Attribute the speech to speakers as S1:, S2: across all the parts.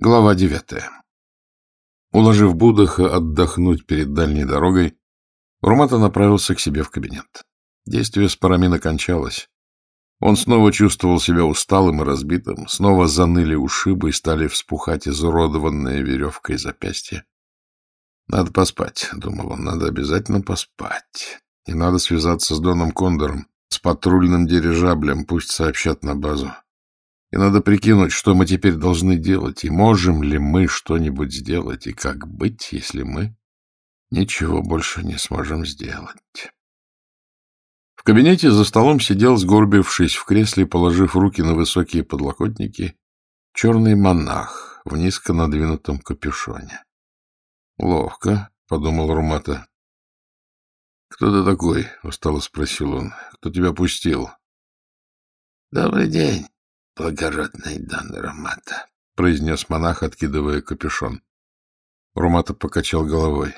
S1: Глава девятая. Уложив Будаха отдохнуть перед дальней дорогой, Урмата направился к себе в кабинет. Действие с парамина кончалось. Он снова чувствовал себя усталым и разбитым, снова заныли ушибы и стали вспухать изуродованные веревкой запястья. «Надо поспать», — думал он, — «надо обязательно поспать. И надо связаться с Доном Кондором, с патрульным дирижаблем, пусть сообщат на базу. И надо прикинуть, что мы теперь должны делать, и можем ли мы что-нибудь сделать, и как быть, если мы ничего больше не сможем сделать. В кабинете за столом сидел, сгорбившись в кресле, положив руки на высокие подлокотники, черный монах в низко надвинутом капюшоне. — Ловко, — подумал Румата. — Кто ты такой? — устало спросил он. — Кто тебя пустил?
S2: — Добрый день, благородный Дон Ромата, — произнес монах, откидывая капюшон.
S1: Румата покачал головой.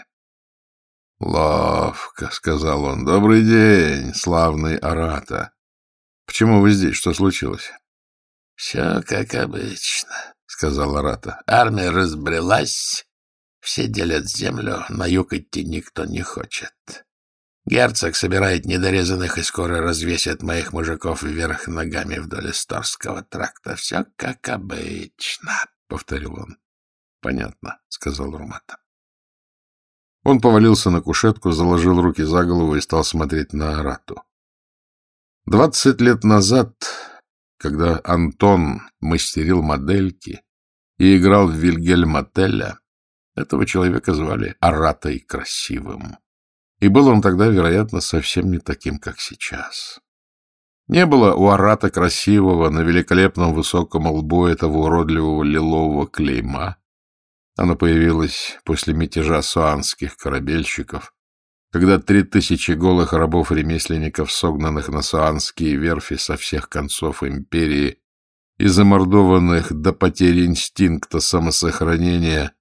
S1: — Ловко, — сказал он. — Добрый день, славный Арата. Почему вы здесь? Что случилось?
S2: — Все как обычно, — сказал Арата. — Армия разбрелась, все делят землю, на юг идти никто не хочет. Герцог собирает недорезанных и скоро развесит моих мужиков вверх ногами вдоль Исторского тракта. Все как обычно, — повторил он.
S1: — Понятно, — сказал Румата. Он повалился на кушетку, заложил руки за голову и стал смотреть на Арату. Двадцать лет назад, когда Антон мастерил модельки и играл в Вильгельма Телля, этого человека звали Аратой Красивым. И был он тогда, вероятно, совсем не таким, как сейчас. Не было у Арата красивого на великолепном высоком лбу этого уродливого лилового клейма. Оно появилось после мятежа суанских корабельщиков, когда три тысячи голых рабов-ремесленников, согнанных на суанские верфи со всех концов империи и замордованных до потери инстинкта самосохранения,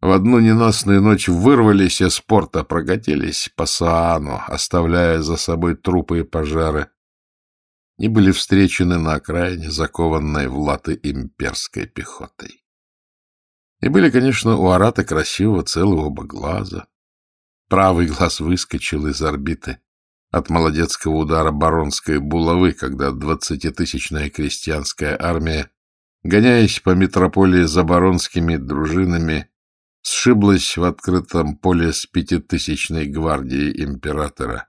S1: в одну ненастную ночь вырвались из порта, прокатились по Саану, оставляя за собой трупы и пожары, и были встречены на окраине, закованной в латы имперской пехотой. И были, конечно, у Арата красивого целого оба глаза. Правый глаз выскочил из орбиты от молодецкого удара баронской булавы, когда двадцатитысячная крестьянская армия, гоняясь по метрополии за баронскими дружинами, сшиблась в открытом поле с пятитысячной гвардией императора,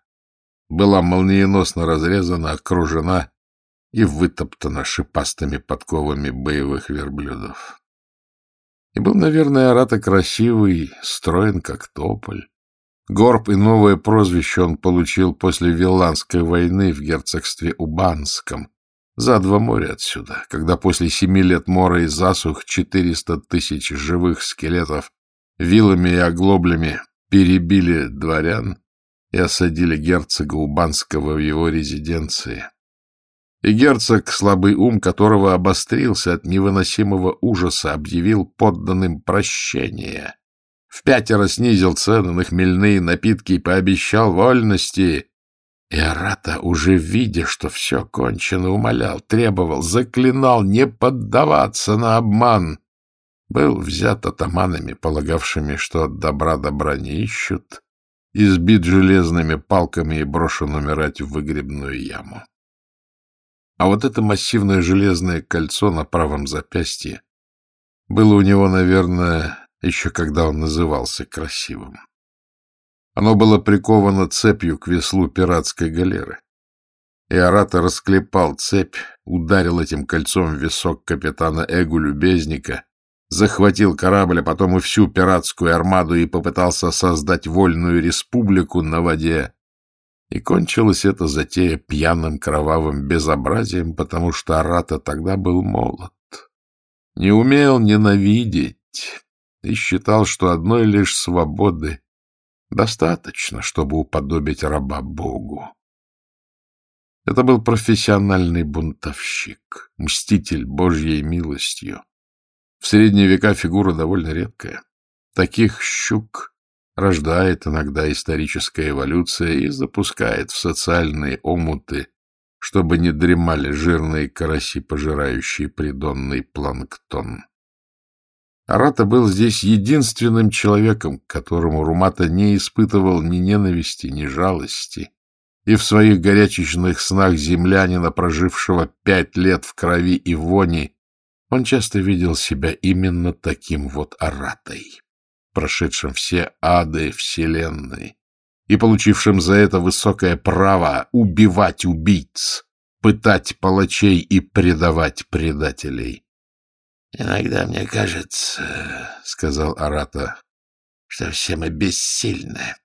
S1: была молниеносно разрезана, окружена и вытоптана шипастыми подковами боевых верблюдов. И был, наверное, Арата красивый, строен, как тополь. Горб и новое прозвище он получил после Виланской войны в герцогстве Убанском, за два моря отсюда, когда после семи лет мора и засух четыреста тысяч живых скелетов вилами и оглоблями перебили дворян и осадили герцога Убанского в его резиденции. И герцог, слабый ум которого обострился от невыносимого ужаса, объявил подданным прощение. В пятеро снизил цены на хмельные напитки и пообещал вольности. И Арата, уже видя, что все кончено, умолял, требовал, заклинал не поддаваться на обман был взят атаманами, полагавшими, что от добра добра не ищут, избит железными палками и брошен умирать в выгребную яму. А вот это массивное железное кольцо на правом запястье было у него, наверное, еще когда он назывался красивым. Оно было приковано цепью к веслу пиратской галеры. И оратор расклепал цепь, ударил этим кольцом в висок капитана Эгу-любезника захватил корабль, а потом и всю пиратскую армаду и попытался создать вольную республику на воде. И кончилось это затея пьяным кровавым безобразием, потому что Арата тогда был молод. Не умел ненавидеть и считал, что одной лишь свободы достаточно, чтобы уподобить раба Богу. Это был профессиональный бунтовщик, мститель Божьей милостью. В средние века фигура довольно редкая. Таких щук рождает иногда историческая эволюция и запускает в социальные омуты, чтобы не дремали жирные караси, пожирающие придонный планктон. Арата был здесь единственным человеком, к которому Румата не испытывал ни ненависти, ни жалости, и в своих горячечных снах землянина, прожившего пять лет в крови и вони, он часто видел себя именно таким вот Аратой, прошедшим все ады Вселенной и получившим за это высокое право убивать убийц, пытать палачей и предавать предателей.
S2: — Иногда мне кажется, — сказал Арата, — что все мы бессильны.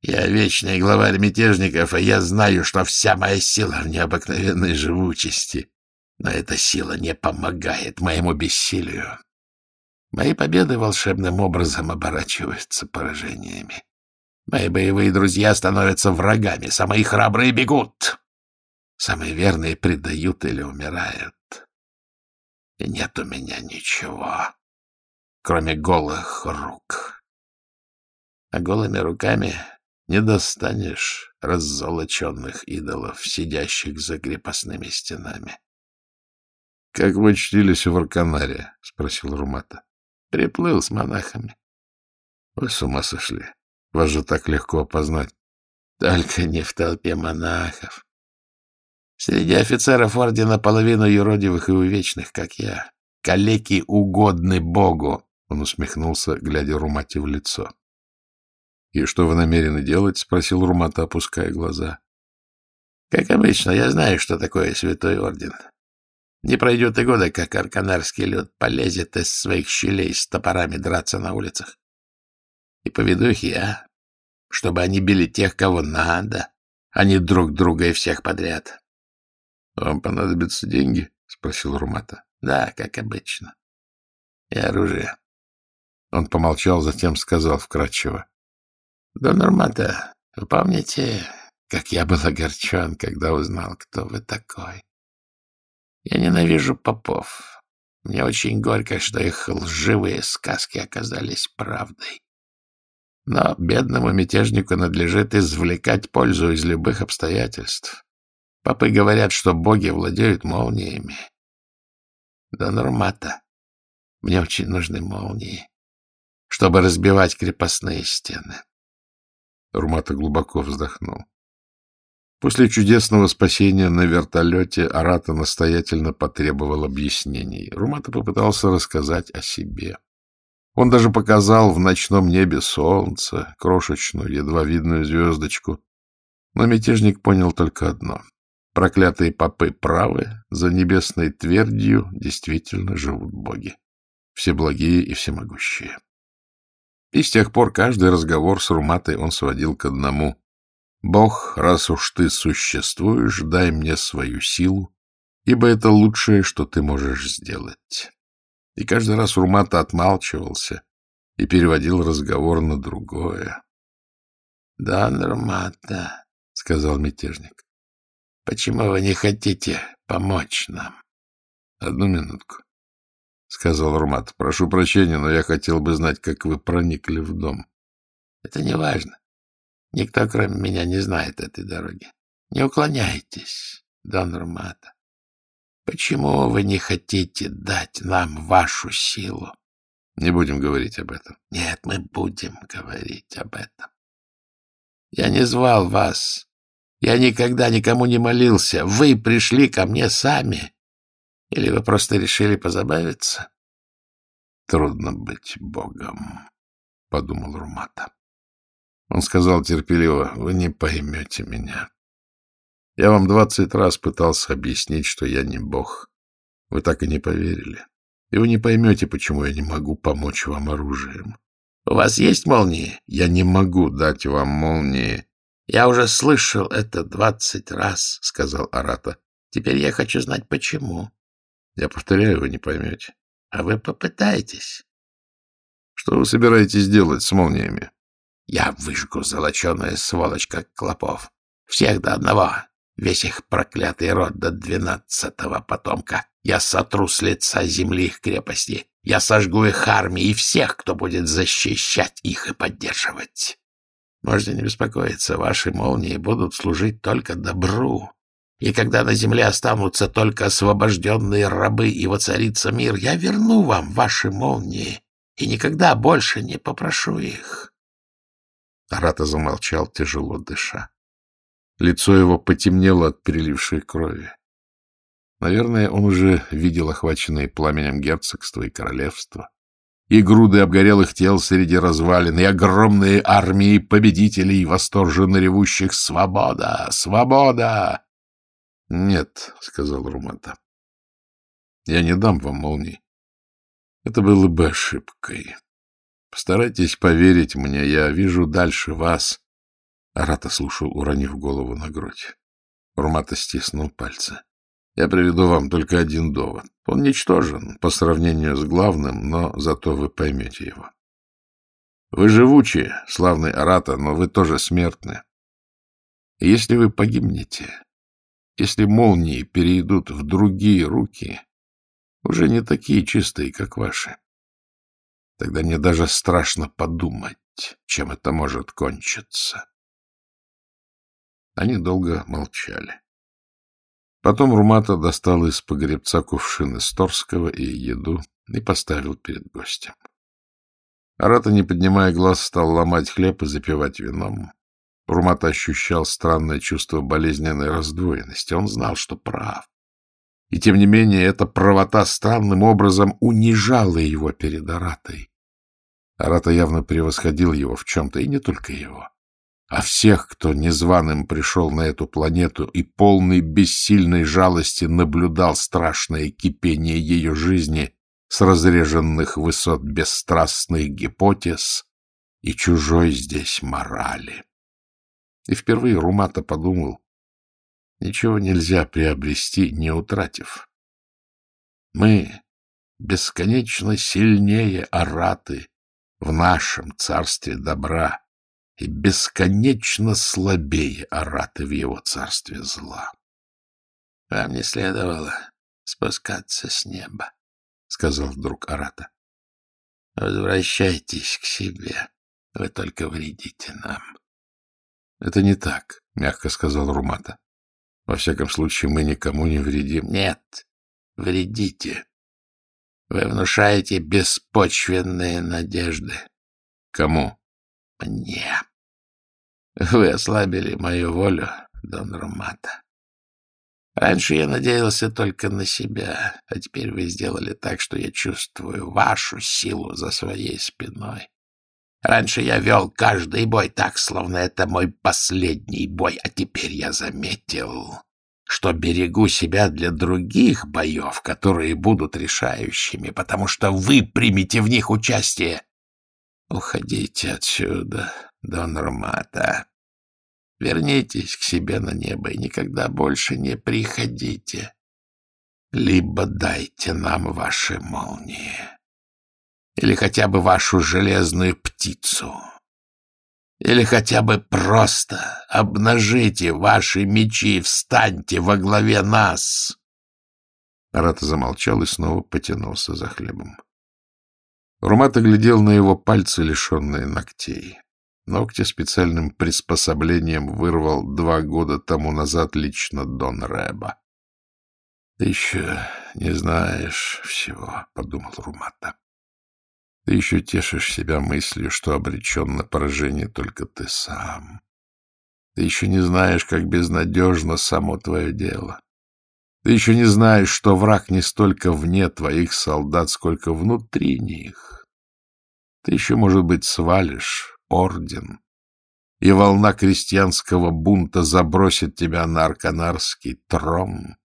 S2: Я вечный главарь мятежников, и я знаю, что вся моя сила в необыкновенной живучести. Но эта сила не помогает моему бессилию. Мои победы волшебным образом оборачиваются поражениями. Мои боевые друзья становятся врагами, самые храбрые бегут. Самые верные предают или умирают. И нет у меня ничего, кроме голых рук. А голыми руками не достанешь раззолоченных идолов, сидящих за крепостными стенами.
S1: — Как вы чтились в Арканаре? — спросил Румата.
S2: — Приплыл с монахами.
S1: — Вы с ума сошли. Вас же так легко опознать.
S2: — Только не в толпе монахов. Среди офицеров ордена половину юродивых и увечных, как я. Калеки угодны Богу, — он усмехнулся, глядя Румате в лицо.
S1: — И что вы намерены делать? — спросил Румата, опуская глаза.
S2: — Как обычно, я знаю, что такое святой орден. Не пройдет и года, как арканарский люд полезет из своих щелей с топорами драться на улицах. И поведу их я, чтобы они били тех, кого надо, а не друг друга и всех подряд.
S1: — Вам понадобятся деньги? — спросил Румата.
S2: — Да, как обычно. И оружие.
S1: Он помолчал, затем сказал вкратчиво.
S2: — Дон Румата, вы помните, как я был огорчен, когда узнал, кто вы такой? Я ненавижу попов. Мне очень горько, что их лживые сказки оказались правдой. Но бедному мятежнику надлежит извлекать пользу из любых обстоятельств. Попы говорят, что боги владеют молниями. Да нормата. Мне очень нужны молнии, чтобы разбивать крепостные стены.
S1: Румата глубоко вздохнул. После чудесного спасения на вертолете Арата настоятельно потребовал объяснений. Румата попытался рассказать о себе. Он даже показал в ночном небе солнце, крошечную, едва видную звездочку. Но мятежник понял только одно. Проклятые попы правы, за небесной твердью действительно живут боги. Все благие и всемогущие. И с тех пор каждый разговор с Руматой он сводил к одному. «Бог, раз уж ты существуешь, дай мне свою силу, ибо это лучшее, что ты можешь сделать». И каждый раз Румата отмалчивался и переводил разговор на другое.
S2: — Да, Румата, — сказал мятежник. Почему вы не хотите помочь нам?
S1: — Одну минутку, — сказал Румат. — Прошу прощения, но я хотел бы знать, как вы проникли в дом.
S2: — Это не важно. Никто, кроме меня, не знает этой дороги. Не уклоняйтесь, Дон Румата. Почему вы не хотите дать нам вашу силу?
S1: Не будем говорить об этом.
S2: Нет, мы будем говорить об этом. Я не звал вас я никогда никому не молился. Вы пришли ко мне сами. Или вы просто решили позабавиться?
S1: Трудно быть богом, — подумал Румата. Он сказал терпеливо, — вы не поймете меня. Я вам двадцать раз пытался объяснить, что я не бог. Вы так и не поверили. И вы не поймете, почему я не могу помочь вам оружием.
S2: У вас есть молнии?
S1: Я не могу дать вам молнии,
S2: я уже слышал это двадцать раз, — сказал Арата. Теперь я хочу знать, почему.
S1: Я повторяю, вы не поймете.
S2: А вы попытаетесь.
S1: Что вы собираетесь делать с молниями?
S2: Я выжгу золоченая сволочь, как клопов. Всех до одного. Весь их проклятый род до двенадцатого потомка. Я сотру с лица земли их крепости. Я сожгу их армии и всех, кто будет защищать их и поддерживать. Можете не беспокоиться, ваши молнии будут служить только добру. И когда на земле останутся только освобожденные рабы и воцарится мир, я верну вам ваши молнии и никогда больше не попрошу их.
S1: Арата замолчал, тяжело дыша. Лицо его потемнело от перелившей крови. Наверное, он уже видел охваченные пламенем герцогства и королевства, и груды обгорелых тел среди развалин, и огромные армии победителей, восторженно ревущих «Свобода! Свобода!» «Нет», — сказал Румата, — «я не дам вам молний. Это было бы ошибкой. Постарайтесь поверить мне, я вижу дальше вас». Арата слушал, уронив голову на грудь. Румата стиснул пальцы. Я приведу вам только один довод. Он ничтожен по сравнению с главным, но зато вы поймете его. Вы живучи, славный Арата, но вы тоже смертны. И если вы погибнете, если молнии перейдут в другие руки, уже не такие чистые, как ваши, тогда мне даже страшно подумать, чем это может кончиться. Они долго молчали. Потом Румата достал из погребца кувшин из Торского и еду и поставил перед гостем. Арата, не поднимая глаз, стал ломать хлеб и запивать вином. Румата ощущал странное чувство болезненной раздвоенности. Он знал, что прав. И тем не менее эта правота странным образом унижала его перед Аратой. Арата явно превосходил его в чем-то, и не только его а всех, кто незваным пришел на эту планету и полный бессильной жалости наблюдал страшное кипение ее жизни с разреженных высот бесстрастных гипотез и чужой здесь морали. И впервые Румата подумал, ничего нельзя приобрести, не утратив. Мы бесконечно сильнее араты в нашем царстве добра, и бесконечно слабее Араты в его царстве зла. — Вам не следовало спускаться с неба, — сказал вдруг Арата. — Возвращайтесь к себе, вы только вредите нам. — Это не так, — мягко сказал Румата. — Во всяком случае, мы никому не вредим. — Нет, вредите. Вы внушаете беспочвенные надежды. — Кому? — Мне. Вы ослабили мою волю, Дон Ромата. Раньше я надеялся только на себя, а теперь вы сделали так, что я чувствую вашу силу за своей спиной. Раньше я вел каждый бой так, словно это мой последний бой, а теперь я заметил, что берегу себя для других боев, которые будут решающими, потому что вы примете в них участие. Уходите отсюда, Дон Ромата. Вернитесь к себе на небо и никогда больше не приходите. Либо дайте нам ваши молнии. Или хотя бы вашу железную птицу. Или хотя бы просто обнажите ваши мечи встаньте во главе нас. Рата замолчал и снова потянулся за хлебом. Румат оглядел на его пальцы, лишенные ногтей. Ногти специальным приспособлением вырвал два года тому назад лично Дон Рэба. — Ты еще не знаешь всего, — подумал Румата. Ты еще тешишь себя мыслью, что обречен на поражение только ты сам. Ты еще не знаешь, как безнадежно само твое дело. Ты еще не знаешь, что враг не столько вне твоих солдат, сколько внутри них. Ты еще, может быть, свалишь орден, и волна крестьянского бунта забросит тебя на арканарский трон.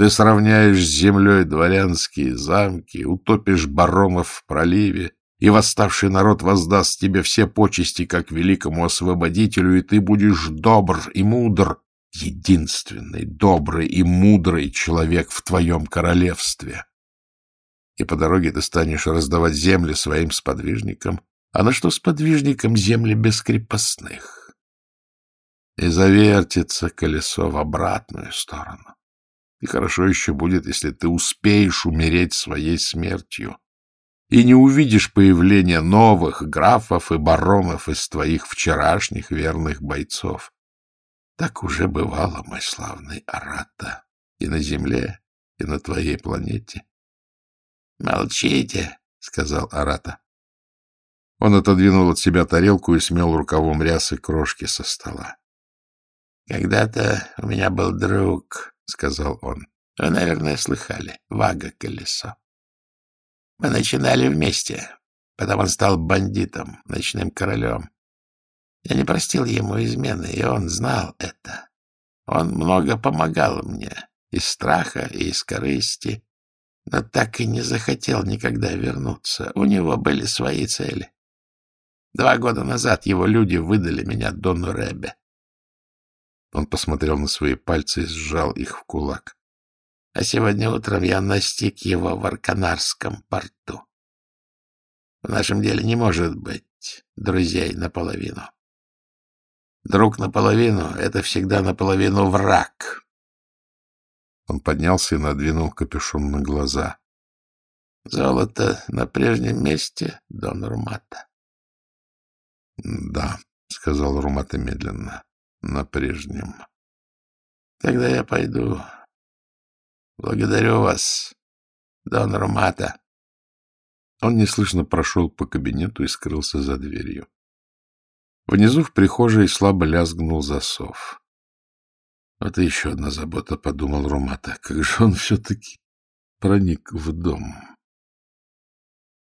S1: Ты сравняешь с землей дворянские замки, утопишь баронов в проливе, и восставший народ воздаст тебе все почести, как великому освободителю, и ты будешь добр и мудр, единственный добрый и мудрый человек в твоем королевстве. И по дороге ты станешь раздавать земли своим сподвижникам, а на что с подвижником земли бескрепостных? И завертится колесо в обратную сторону. И хорошо еще будет, если ты успеешь умереть своей смертью и не увидишь появления новых графов и баронов из твоих вчерашних верных бойцов. Так уже бывало, мой славный Арата, и на земле, и на твоей планете.
S2: — Молчите, — сказал Арата.
S1: Он отодвинул от себя тарелку и смел рукавом рясы крошки со стола.
S2: — Когда-то у меня был друг, — сказал он. — Вы, наверное, слыхали. Вага-колесо. Мы начинали вместе. Потом он стал бандитом, ночным королем. Я не простил ему измены, и он знал это. Он много помогал мне, из страха и из корысти, но так и не захотел никогда вернуться. У него были свои цели. Два года назад его люди выдали меня Дону Ребе.
S1: Он посмотрел на свои пальцы и сжал их в кулак.
S2: А сегодня утром я настиг его в Арканарском порту. В нашем деле не может быть друзей наполовину. Друг наполовину — это всегда наполовину враг.
S1: Он поднялся и надвинул капюшон на глаза.
S2: — Золото на прежнем месте, Дон Румата?
S1: — Да, — сказал Румата медленно, — на прежнем.
S2: — Тогда я пойду. Благодарю вас, Дон Румата.
S1: Он неслышно прошел по кабинету и скрылся за дверью. Внизу в прихожей слабо лязгнул засов. Вот и еще одна забота, — подумал Румата. Как же он все-таки проник в дом.